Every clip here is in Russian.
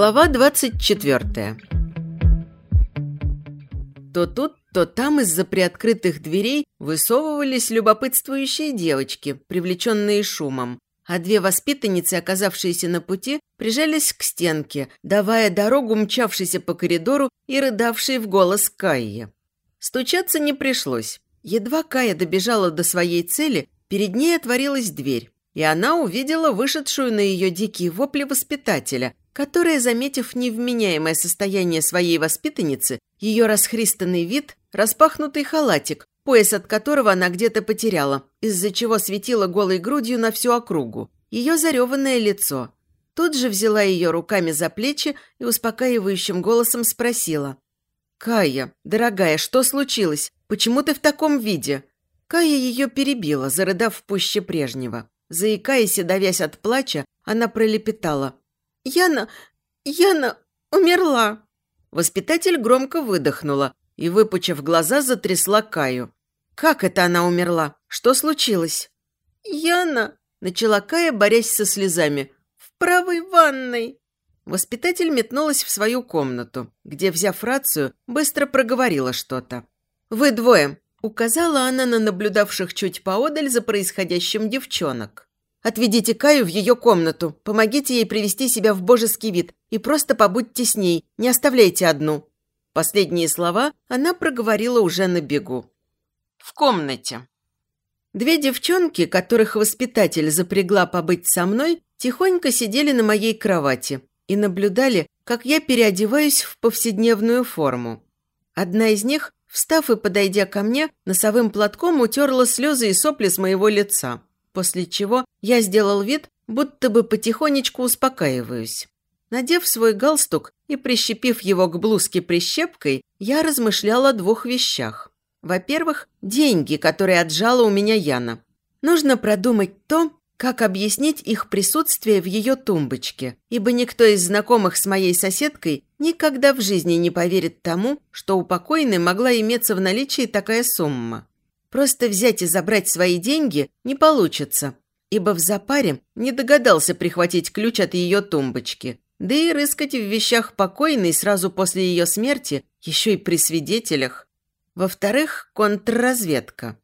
Глава 24 То тут, то там из-за приоткрытых дверей высовывались любопытствующие девочки, привлеченные шумом, а две воспитанницы, оказавшиеся на пути, прижались к стенке, давая дорогу мчавшейся по коридору и рыдавшей в голос Кайе. Стучаться не пришлось. Едва Кая добежала до своей цели, перед ней отворилась дверь, и она увидела вышедшую на ее дикие вопли воспитателя, которая, заметив невменяемое состояние своей воспитанницы, ее расхристанный вид, распахнутый халатик, пояс от которого она где-то потеряла, из-за чего светила голой грудью на всю округу, ее зареванное лицо. Тут же взяла ее руками за плечи и успокаивающим голосом спросила. «Кая, дорогая, что случилось? Почему ты в таком виде?» Кая ее перебила, зарыдав пуще прежнего. Заикаясь и давясь от плача, она пролепетала. «Яна... Яна умерла!» Воспитатель громко выдохнула и, выпучив глаза, затрясла Каю. «Как это она умерла? Что случилось?» «Яна!» – начала Кая, борясь со слезами. «В правой ванной!» Воспитатель метнулась в свою комнату, где, взяв рацию, быстро проговорила что-то. «Вы двое!» – указала она на наблюдавших чуть поодаль за происходящим девчонок. Отведите Каю в ее комнату, помогите ей привести себя в божеский вид и просто побудьте с ней, не оставляйте одну». Последние слова она проговорила уже на бегу. В комнате. Две девчонки, которых воспитатель запрягла побыть со мной, тихонько сидели на моей кровати и наблюдали, как я переодеваюсь в повседневную форму. Одна из них, встав и подойдя ко мне, носовым платком утерла слезы и сопли с моего лица после чего я сделал вид, будто бы потихонечку успокаиваюсь. Надев свой галстук и прищепив его к блузке прищепкой, я размышлял о двух вещах. Во-первых, деньги, которые отжала у меня Яна. Нужно продумать то, как объяснить их присутствие в ее тумбочке, ибо никто из знакомых с моей соседкой никогда в жизни не поверит тому, что у покойной могла иметься в наличии такая сумма. Просто взять и забрать свои деньги не получится, ибо в запаре не догадался прихватить ключ от ее тумбочки. Да и рыскать в вещах покойной сразу после ее смерти, еще и при свидетелях. Во-вторых, контрразведка.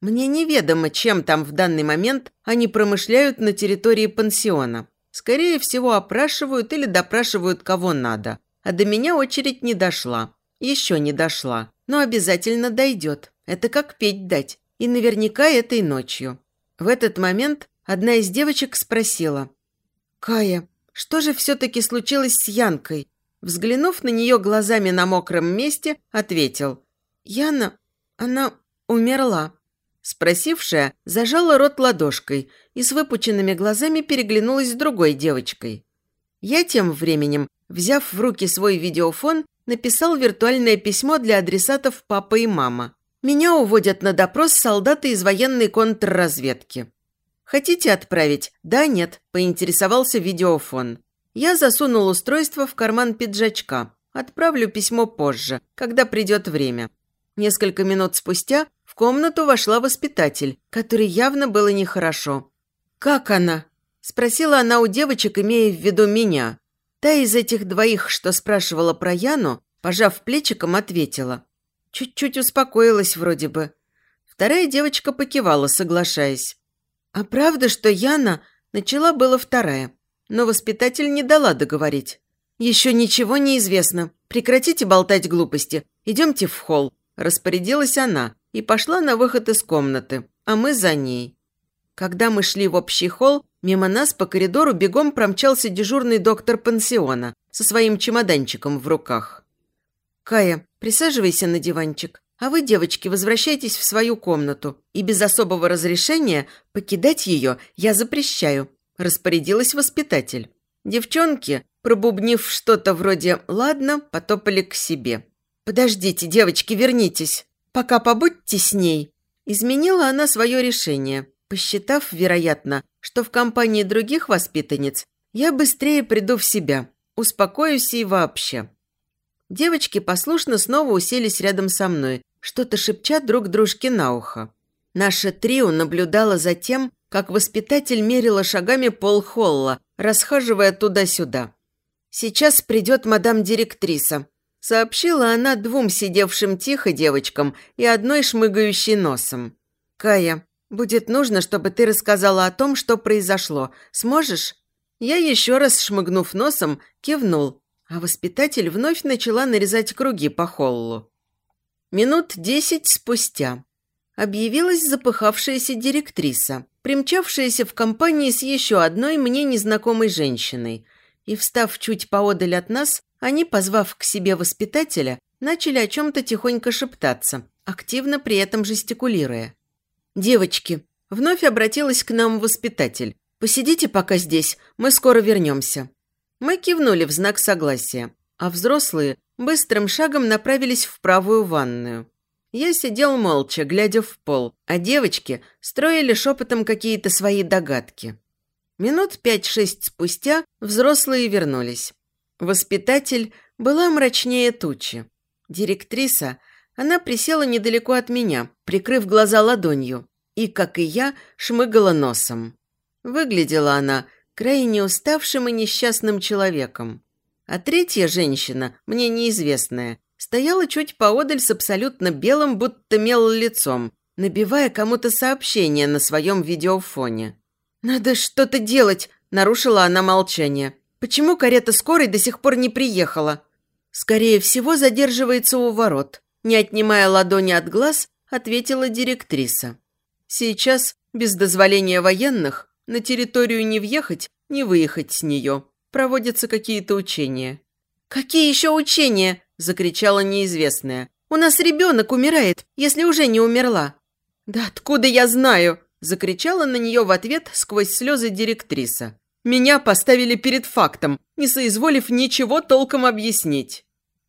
Мне неведомо, чем там в данный момент они промышляют на территории пансиона. Скорее всего, опрашивают или допрашивают кого надо. А до меня очередь не дошла. Еще не дошла. Но обязательно дойдет. Это как петь дать. И наверняка этой ночью. В этот момент одна из девочек спросила. «Кая, что же все-таки случилось с Янкой?» Взглянув на нее глазами на мокром месте, ответил. «Яна, она умерла». Спросившая зажала рот ладошкой и с выпученными глазами переглянулась с другой девочкой. Я тем временем, взяв в руки свой видеофон, написал виртуальное письмо для адресатов папа и мама. Меня уводят на допрос солдаты из военной контрразведки. Хотите отправить? Да, нет, поинтересовался видеофон. Я засунул устройство в карман пиджачка. Отправлю письмо позже, когда придет время. Несколько минут спустя комнату вошла воспитатель, которой явно было нехорошо. «Как она?» – спросила она у девочек, имея в виду меня. Та из этих двоих, что спрашивала про Яну, пожав плечиком, ответила. Чуть-чуть успокоилась вроде бы. Вторая девочка покивала, соглашаясь. А правда, что Яна начала было вторая, но воспитатель не дала договорить. «Еще ничего не известно. Прекратите болтать глупости. Идемте в холл», – распорядилась она и пошла на выход из комнаты, а мы за ней. Когда мы шли в общий холл, мимо нас по коридору бегом промчался дежурный доктор пансиона со своим чемоданчиком в руках. «Кая, присаживайся на диванчик, а вы, девочки, возвращайтесь в свою комнату, и без особого разрешения покидать ее я запрещаю», – распорядилась воспитатель. Девчонки, пробубнив что-то вроде «ладно», потопали к себе. «Подождите, девочки, вернитесь. Пока побудьте с ней». Изменила она свое решение, посчитав, вероятно, что в компании других воспитанниц я быстрее приду в себя, успокоюсь и вообще. Девочки послушно снова уселись рядом со мной, что-то шепча друг дружке на ухо. Наше трио наблюдало за тем, как воспитатель мерила шагами пол холла, расхаживая туда-сюда. сейчас придет мадам-директриса», сообщила она двум сидевшим тихо девочкам и одной шмыгающей носом. «Кая, будет нужно, чтобы ты рассказала о том, что произошло. Сможешь?» Я еще раз, шмыгнув носом, кивнул, а воспитатель вновь начала нарезать круги по холлу. Минут десять спустя объявилась запыхавшаяся директриса, примчавшаяся в компании с еще одной мне незнакомой женщиной. И, встав чуть поодаль от нас, они, позвав к себе воспитателя, начали о чем-то тихонько шептаться, активно при этом жестикулируя. «Девочки», – вновь обратилась к нам воспитатель, – «посидите пока здесь, мы скоро вернемся». Мы кивнули в знак согласия, а взрослые быстрым шагом направились в правую ванную. Я сидел молча, глядя в пол, а девочки строили шепотом какие-то свои догадки. Минут пять-шесть спустя взрослые вернулись. Воспитатель была мрачнее тучи. Директриса, она присела недалеко от меня, прикрыв глаза ладонью, и, как и я, шмыгала носом. Выглядела она крайне уставшим и несчастным человеком. А третья женщина, мне неизвестная, стояла чуть поодаль с абсолютно белым, будто мел лицом, набивая кому-то сообщение на своем видеофоне. «Надо что-то делать!» – нарушила она молчание. «Почему карета скорой до сих пор не приехала?» «Скорее всего, задерживается у ворот», – не отнимая ладони от глаз, ответила директриса. «Сейчас, без дозволения военных, на территорию не въехать, не выехать с нее. Проводятся какие-то учения». «Какие еще учения?» закричала неизвестная. «У нас ребенок умирает, если уже не умерла». «Да откуда я знаю?» – закричала на нее в ответ сквозь слезы директриса. «Меня поставили перед фактом, не соизволив ничего толком объяснить».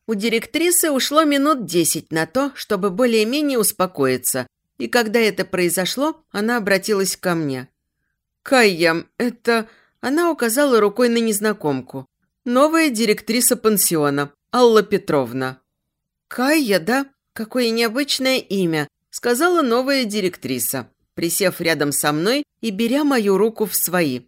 У директрисы ушло минут десять на то, чтобы более-менее успокоиться, и когда это произошло, она обратилась ко мне. «Кайя, это...» Она указала рукой на незнакомку. «Новая директриса пансиона. Алла Петровна». «Кайя, да? Какое необычное имя», – сказала новая директриса, присев рядом со мной и беря мою руку в свои.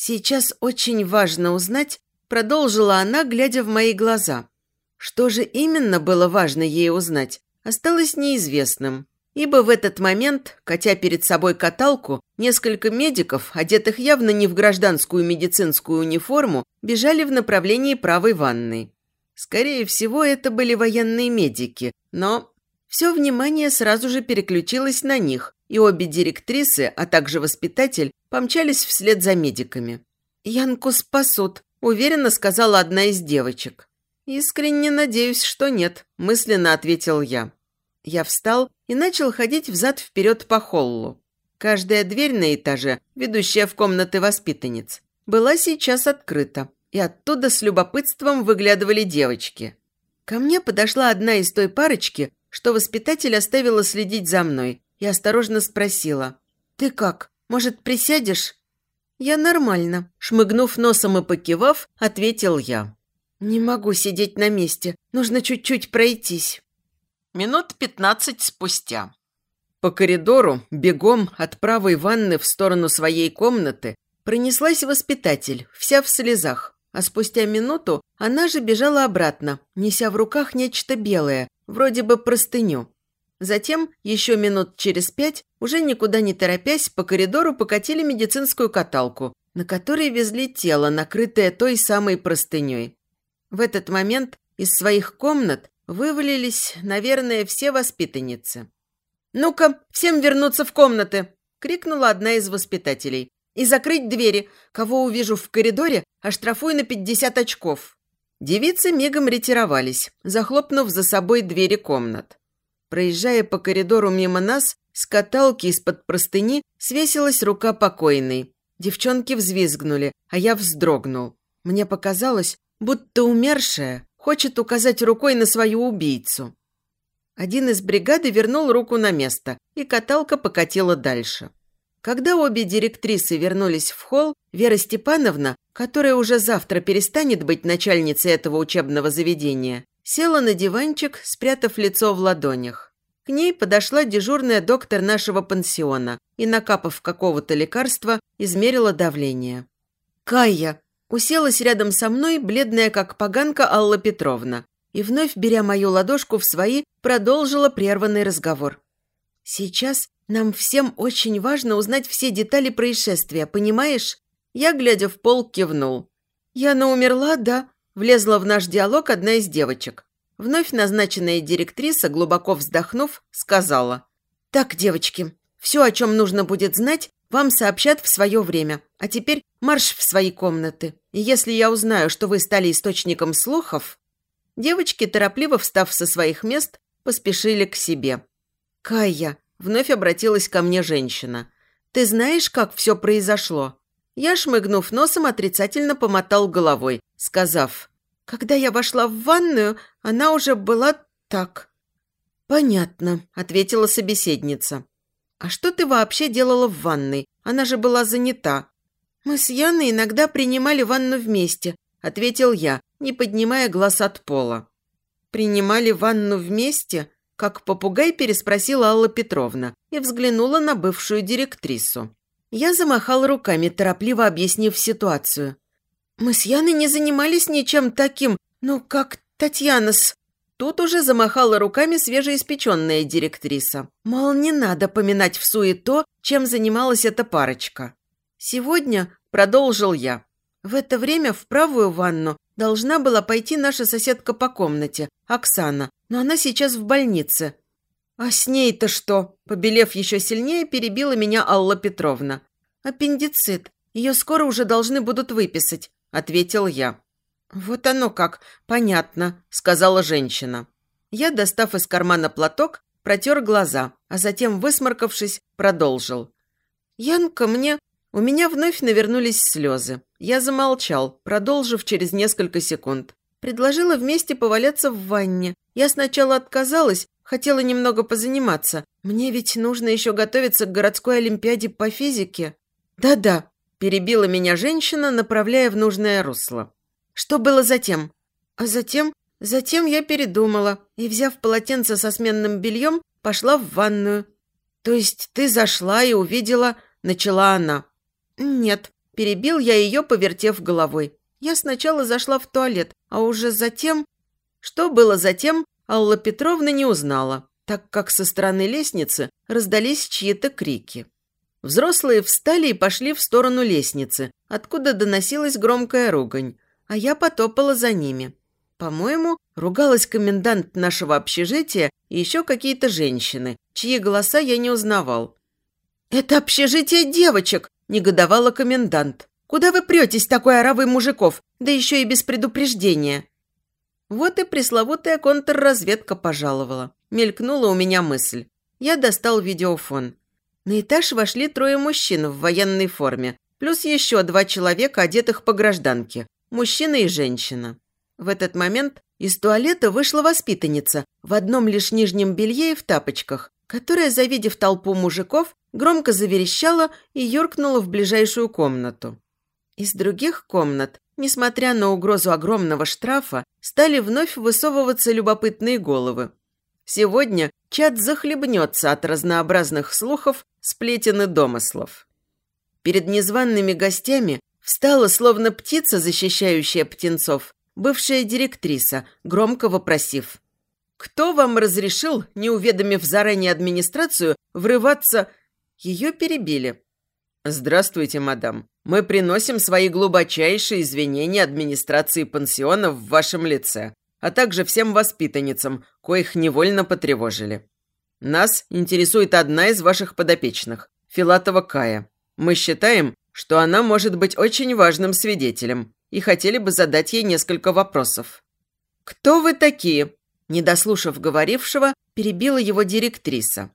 «Сейчас очень важно узнать», – продолжила она, глядя в мои глаза. Что же именно было важно ей узнать, осталось неизвестным. Ибо в этот момент, катя перед собой каталку, несколько медиков, одетых явно не в гражданскую медицинскую униформу, бежали в направлении правой ванной. Скорее всего, это были военные медики, но все внимание сразу же переключилось на них, и обе директрисы, а также воспитатель, помчались вслед за медиками. «Янку спасут», – уверенно сказала одна из девочек. «Искренне надеюсь, что нет», – мысленно ответил я. Я встал и начал ходить взад-вперед по холлу. Каждая дверь на этаже, ведущая в комнаты воспитанниц, была сейчас открыта и оттуда с любопытством выглядывали девочки. Ко мне подошла одна из той парочки, что воспитатель оставила следить за мной, и осторожно спросила. «Ты как? Может, присядешь?» «Я нормально», – шмыгнув носом и покивав, ответил я. «Не могу сидеть на месте, нужно чуть-чуть пройтись». Минут пятнадцать спустя. По коридору, бегом от правой ванны в сторону своей комнаты, пронеслась воспитатель, вся в слезах. А спустя минуту она же бежала обратно, неся в руках нечто белое, вроде бы простыню. Затем, еще минут через пять, уже никуда не торопясь, по коридору покатили медицинскую каталку, на которой везли тело, накрытое той самой простыней. В этот момент из своих комнат вывалились, наверное, все воспитанницы. «Ну-ка, всем вернуться в комнаты!» – крикнула одна из воспитателей и закрыть двери. Кого увижу в коридоре, оштрафую на 50 очков». Девицы мигом ретировались, захлопнув за собой двери комнат. Проезжая по коридору мимо нас, с каталки из-под простыни свесилась рука покойной. Девчонки взвизгнули, а я вздрогнул. Мне показалось, будто умершая хочет указать рукой на свою убийцу. Один из бригады вернул руку на место, и каталка покатила дальше. Когда обе директрисы вернулись в холл, Вера Степановна, которая уже завтра перестанет быть начальницей этого учебного заведения, села на диванчик, спрятав лицо в ладонях. К ней подошла дежурная доктор нашего пансиона и, накапав какого-то лекарства, измерила давление. «Кайя!» уселась рядом со мной, бледная как поганка Алла Петровна, и вновь, беря мою ладошку в свои, продолжила прерванный разговор. «Сейчас нам всем очень важно узнать все детали происшествия, понимаешь?» Я, глядя в пол, кивнул. «Яна умерла, да?» Влезла в наш диалог одна из девочек. Вновь назначенная директриса, глубоко вздохнув, сказала. «Так, девочки, все, о чем нужно будет знать, вам сообщат в свое время. А теперь марш в свои комнаты. И если я узнаю, что вы стали источником слухов...» Девочки, торопливо встав со своих мест, поспешили к себе. «Кайя», — вновь обратилась ко мне женщина, — «ты знаешь, как все произошло?» Я, шмыгнув носом, отрицательно помотал головой, сказав, «Когда я вошла в ванную, она уже была так». «Понятно», — ответила собеседница. «А что ты вообще делала в ванной? Она же была занята». «Мы с Яной иногда принимали ванну вместе», – ответил я, не поднимая глаз от пола. «Принимали ванну вместе?» – как попугай переспросила Алла Петровна и взглянула на бывшую директрису. Я замахал руками, торопливо объяснив ситуацию. «Мы с Яной не занимались ничем таким, ну, как Татьяна с...» Тут уже замахала руками свежеиспеченная директриса. Мол, не надо поминать в суе то, чем занималась эта парочка. «Сегодня», – продолжил я, в это время в правую ванну должна была пойти наша соседка по комнате, Оксана, но она сейчас в больнице. «А с ней-то что?» – побелев еще сильнее, перебила меня Алла Петровна. «Аппендицит. Ее скоро уже должны будут выписать», – ответил я. «Вот оно как, понятно», – сказала женщина. Я, достав из кармана платок, протер глаза, а затем, высморкавшись, продолжил. «Янка мне у меня вновь навернулись слезы. Я замолчал, продолжив через несколько секунд. Предложила вместе поваляться в ванне. Я сначала отказалась, хотела немного позаниматься. Мне ведь нужно еще готовиться к городской олимпиаде по физике. Да-да, перебила меня женщина, направляя в нужное русло. Что было затем? А затем... Затем я передумала и, взяв полотенце со сменным бельем, пошла в ванную. То есть ты зашла и увидела... Начала она. «Нет», – перебил я ее, повертев головой. «Я сначала зашла в туалет, а уже затем...» Что было затем, Алла Петровна не узнала, так как со стороны лестницы раздались чьи-то крики. Взрослые встали и пошли в сторону лестницы, откуда доносилась громкая ругань, а я потопала за ними. По-моему, ругалась комендант нашего общежития и еще какие-то женщины, чьи голоса я не узнавал. «Это общежитие девочек!» – негодовала комендант. «Куда вы претесь, такой оравой мужиков, да еще и без предупреждения?» Вот и пресловутая контрразведка пожаловала. Мелькнула у меня мысль. Я достал видеофон. На этаж вошли трое мужчин в военной форме, плюс еще два человека, одетых по гражданке, мужчина и женщина. В этот момент из туалета вышла воспитанница в одном лишь нижнем белье и в тапочках, которая, завидев толпу мужиков, громко заверещала и юркнула в ближайшую комнату. Из других комнат, несмотря на угрозу огромного штрафа, стали вновь высовываться любопытные головы. Сегодня чат захлебнется от разнообразных слухов, сплетен и домыслов. Перед незваными гостями встала, словно птица, защищающая птенцов, бывшая директриса, громко вопросив. «Кто вам разрешил, не уведомив заранее администрацию, врываться ее перебили. «Здравствуйте, мадам. Мы приносим свои глубочайшие извинения администрации пансиона в вашем лице, а также всем воспитанницам, коих невольно потревожили. Нас интересует одна из ваших подопечных, Филатова Кая. Мы считаем, что она может быть очень важным свидетелем и хотели бы задать ей несколько вопросов. «Кто вы такие?» Не дослушав говорившего, перебила его директриса.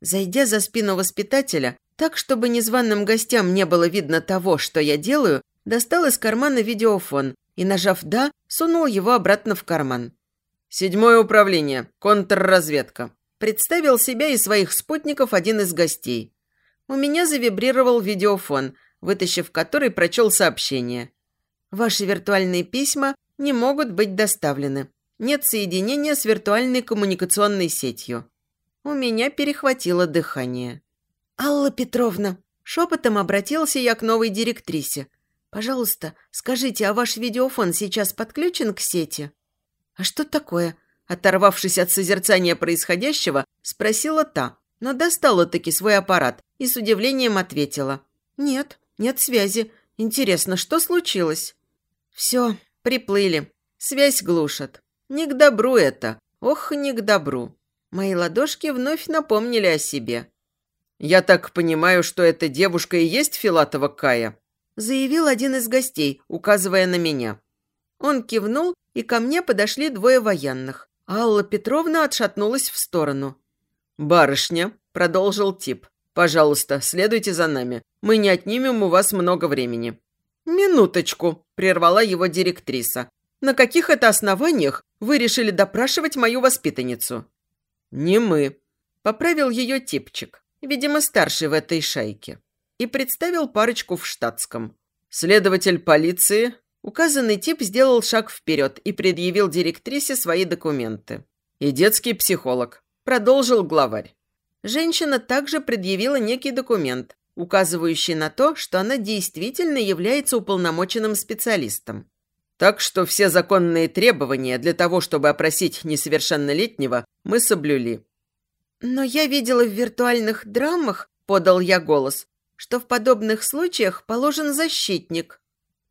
Зайдя за спину воспитателя, так, чтобы незваным гостям не было видно того, что я делаю, достал из кармана видеофон и, нажав «да», сунул его обратно в карман. «Седьмое управление. Контрразведка». Представил себя и своих спутников один из гостей. У меня завибрировал видеофон, вытащив который прочел сообщение. «Ваши виртуальные письма не могут быть доставлены. Нет соединения с виртуальной коммуникационной сетью. У меня перехватило дыхание. «Алла Петровна!» Шепотом обратился я к новой директрисе. «Пожалуйста, скажите, а ваш видеофон сейчас подключен к сети?» «А что такое?» Оторвавшись от созерцания происходящего, спросила та, но достала-таки свой аппарат и с удивлением ответила. «Нет, нет связи. Интересно, что случилось?» «Все, приплыли. Связь глушат. Не к добру это. Ох, не к добру». Мои ладошки вновь напомнили о себе. «Я так понимаю, что эта девушка и есть Филатова Кая?» заявил один из гостей, указывая на меня. Он кивнул, и ко мне подошли двое военных. Алла Петровна отшатнулась в сторону. «Барышня», – продолжил тип, – «пожалуйста, следуйте за нами. Мы не отнимем у вас много времени». «Минуточку», – прервала его директриса. «На каких это основаниях вы решили допрашивать мою воспитанницу?» «Не мы», – поправил ее типчик, видимо, старший в этой шайке и представил парочку в штатском. Следователь полиции. Указанный тип сделал шаг вперед и предъявил директрисе свои документы. И детский психолог. Продолжил главарь. Женщина также предъявила некий документ, указывающий на то, что она действительно является уполномоченным специалистом. Так что все законные требования для того, чтобы опросить несовершеннолетнего, мы соблюли. «Но я видела в виртуальных драмах», – подал я голос, что в подобных случаях положен защитник.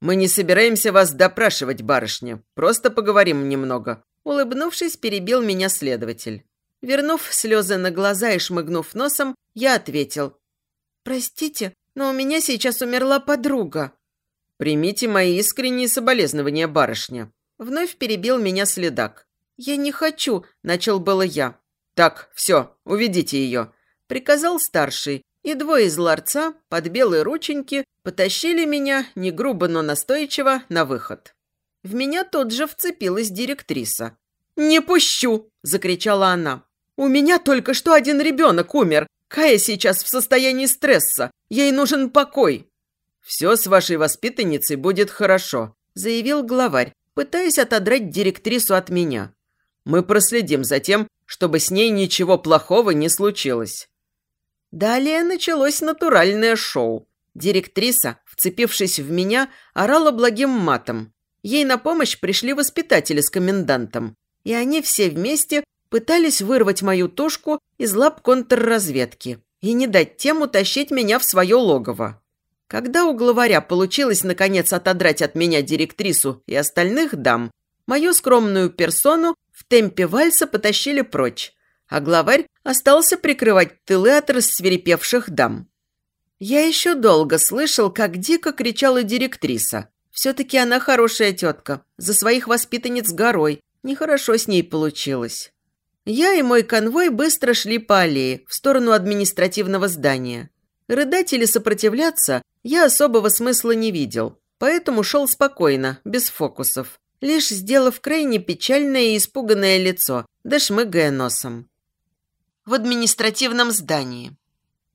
«Мы не собираемся вас допрашивать, барышня. Просто поговорим немного», – улыбнувшись, перебил меня следователь. Вернув слезы на глаза и шмыгнув носом, я ответил. «Простите, но у меня сейчас умерла подруга». «Примите мои искренние соболезнования, барышня», – вновь перебил меня следак. «Я не хочу», – начал было я. «Так, все, уведите ее», – приказал старший, и двое из ларца под белые рученьки потащили меня, не грубо, но настойчиво, на выход. В меня тут же вцепилась директриса. «Не пущу!» – закричала она. «У меня только что один ребенок умер. Кая сейчас в состоянии стресса. Ей нужен покой». «Все с вашей воспитанницей будет хорошо», – заявил главарь, пытаясь отодрать директрису от меня. «Мы проследим за тем, чтобы с ней ничего плохого не случилось». Далее началось натуральное шоу. Директриса, вцепившись в меня, орала благим матом. Ей на помощь пришли воспитатели с комендантом. И они все вместе пытались вырвать мою тушку из лап контрразведки и не дать тем утащить меня в свое логово. Когда у главаря получилось наконец отодрать от меня директрису и остальных дам, мою скромную персону в темпе вальса потащили прочь, а главарь остался прикрывать тылы от рассверепевших дам. Я еще долго слышал, как дико кричала директриса. Все-таки она хорошая тетка, за своих воспитанниц горой. Нехорошо с ней получилось. Я и мой конвой быстро шли по аллее, в сторону административного здания. Рыдать или сопротивляться я особого смысла не видел, поэтому шел спокойно, без фокусов, лишь сделав крайне печальное и испуганное лицо, да шмыгая носом в административном здании.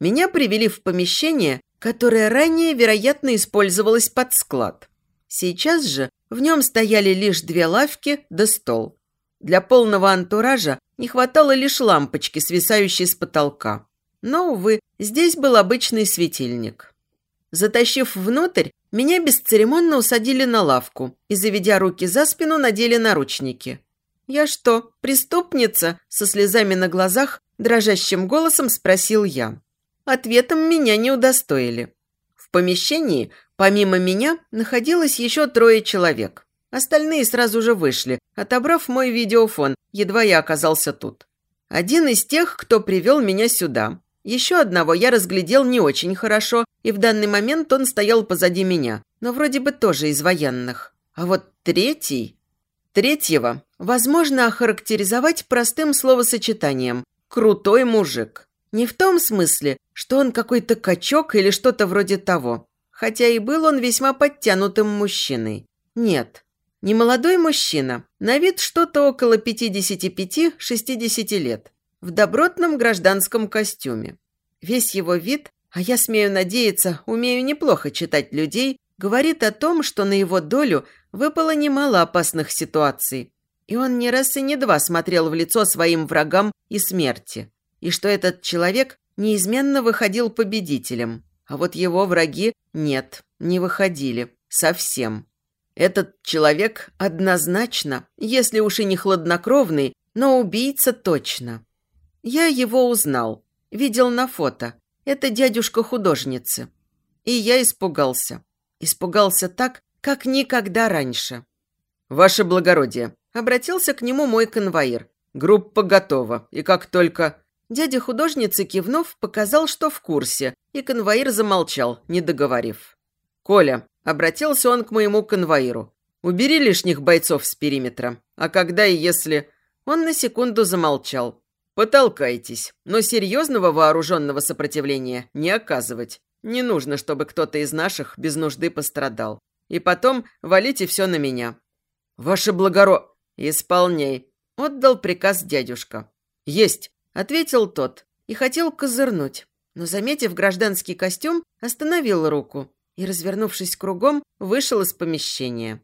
Меня привели в помещение, которое ранее, вероятно, использовалось под склад. Сейчас же в нем стояли лишь две лавки да стол. Для полного антуража не хватало лишь лампочки, свисающей с потолка. Но, увы, здесь был обычный светильник. Затащив внутрь, меня бесцеремонно усадили на лавку и, заведя руки за спину, надели наручники. «Я что, преступница?» – со слезами на глазах Дрожащим голосом спросил я. Ответом меня не удостоили. В помещении, помимо меня, находилось еще трое человек. Остальные сразу же вышли, отобрав мой видеофон, едва я оказался тут. Один из тех, кто привел меня сюда. Еще одного я разглядел не очень хорошо, и в данный момент он стоял позади меня, но вроде бы тоже из военных. А вот третий... Третьего возможно охарактеризовать простым словосочетанием крутой мужик. Не в том смысле, что он какой-то качок или что-то вроде того. Хотя и был он весьма подтянутым мужчиной. Нет, не молодой мужчина, на вид что-то около 55-60 лет, в добротном гражданском костюме. Весь его вид, а я смею надеяться, умею неплохо читать людей, говорит о том, что на его долю выпало немало опасных ситуаций, и он не раз и не два смотрел в лицо своим врагам и смерти. И что этот человек неизменно выходил победителем. А вот его враги нет, не выходили. Совсем. Этот человек однозначно, если уж и не хладнокровный, но убийца точно. Я его узнал, видел на фото. Это дядюшка художницы. И я испугался. Испугался так, как никогда раньше. «Ваше благородие», — обратился к нему мой конвоир. «Группа готова, и как только...» Дядя художницы, кивнув, показал, что в курсе, и конвоир замолчал, не договорив. «Коля», — обратился он к моему конвоиру, «убери лишних бойцов с периметра, а когда и если...» Он на секунду замолчал. «Потолкайтесь, но серьезного вооруженного сопротивления не оказывать. Не нужно, чтобы кто-то из наших без нужды пострадал. И потом валите все на меня». «Ваше благоро...» «Исполняй», — отдал приказ дядюшка. «Есть», — ответил тот и хотел козырнуть, но, заметив гражданский костюм, остановил руку и, развернувшись кругом, вышел из помещения.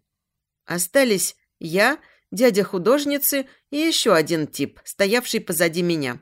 Остались я, дядя художницы и еще один тип, стоявший позади меня.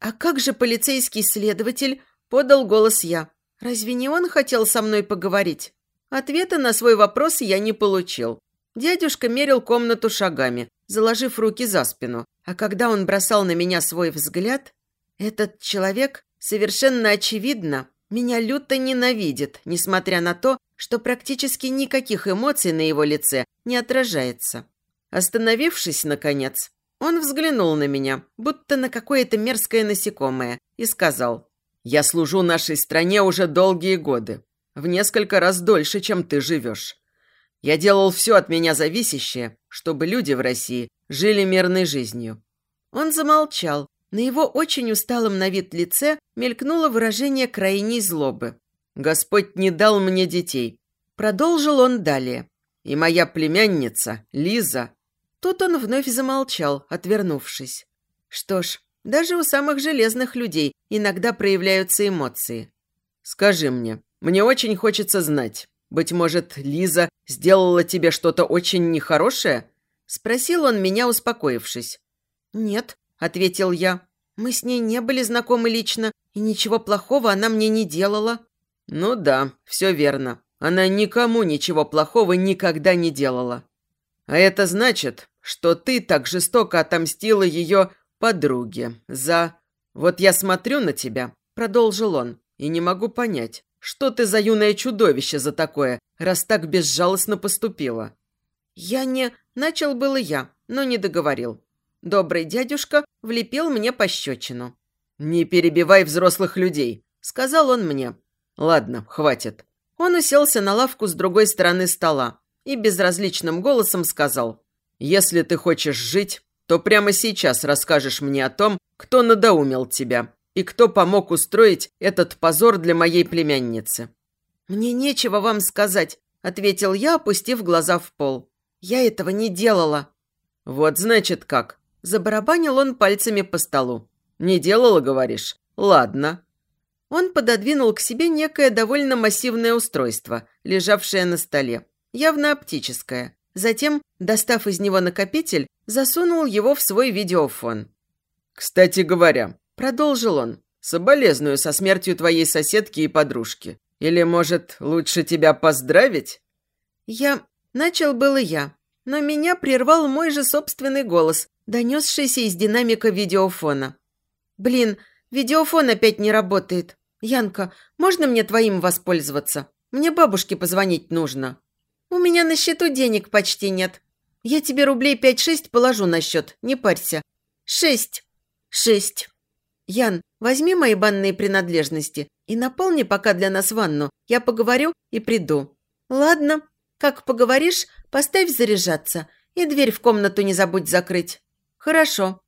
«А как же полицейский следователь?» – подал голос я. «Разве не он хотел со мной поговорить?» Ответа на свой вопрос я не получил. Дядюшка мерил комнату шагами, заложив руки за спину, а когда он бросал на меня свой взгляд, этот человек совершенно очевидно меня люто ненавидит, несмотря на то, что практически никаких эмоций на его лице не отражается. Остановившись, наконец, он взглянул на меня, будто на какое-то мерзкое насекомое, и сказал, «Я служу нашей стране уже долгие годы, в несколько раз дольше, чем ты живешь. Я делал все от меня зависящее, чтобы люди в России жили мирной жизнью». Он замолчал. На его очень усталом на вид лице мелькнуло выражение крайней злобы. «Господь не дал мне детей», – продолжил он далее. «И моя племянница, Лиза, Тут он вновь замолчал, отвернувшись. Что ж, даже у самых железных людей иногда проявляются эмоции. «Скажи мне, мне очень хочется знать. Быть может, Лиза сделала тебе что-то очень нехорошее?» Спросил он меня, успокоившись. «Нет», — ответил я. «Мы с ней не были знакомы лично, и ничего плохого она мне не делала». «Ну да, все верно. Она никому ничего плохого никогда не делала. А это значит, что ты так жестоко отомстила ее подруге за... Вот я смотрю на тебя, продолжил он, и не могу понять, что ты за юное чудовище за такое, раз так безжалостно поступила. Я не... Начал было я, но не договорил. Добрый дядюшка влепил мне пощечину. «Не перебивай взрослых людей», — сказал он мне. «Ладно, хватит». Он уселся на лавку с другой стороны стола и безразличным голосом сказал. Если ты хочешь жить, то прямо сейчас расскажешь мне о том, кто надоумил тебя и кто помог устроить этот позор для моей племянницы». «Мне нечего вам сказать», — ответил я, опустив глаза в пол. «Я этого не делала». «Вот значит как». Забарабанил он пальцами по столу. «Не делала, говоришь? Ладно». Он пододвинул к себе некое довольно массивное устройство, лежавшее на столе, явно оптическое. Затем, достав из него накопитель, засунул его в свой видеофон. «Кстати говоря», – продолжил он, – «соболезную со смертью твоей соседки и подружки. Или, может, лучше тебя поздравить?» Я... Начал было я, но меня прервал мой же собственный голос, донесшийся из динамика видеофона. «Блин, видеофон опять не работает. Янка, можно мне твоим воспользоваться? Мне бабушке позвонить нужно». «У меня на счету денег почти нет. Я тебе рублей пять-шесть положу на счет, не парься. Шесть. Шесть. Ян, возьми мои банные принадлежности и наполни пока для нас ванну. Я поговорю и приду». «Ладно. Как поговоришь, поставь заряжаться и дверь в комнату не забудь закрыть». «Хорошо.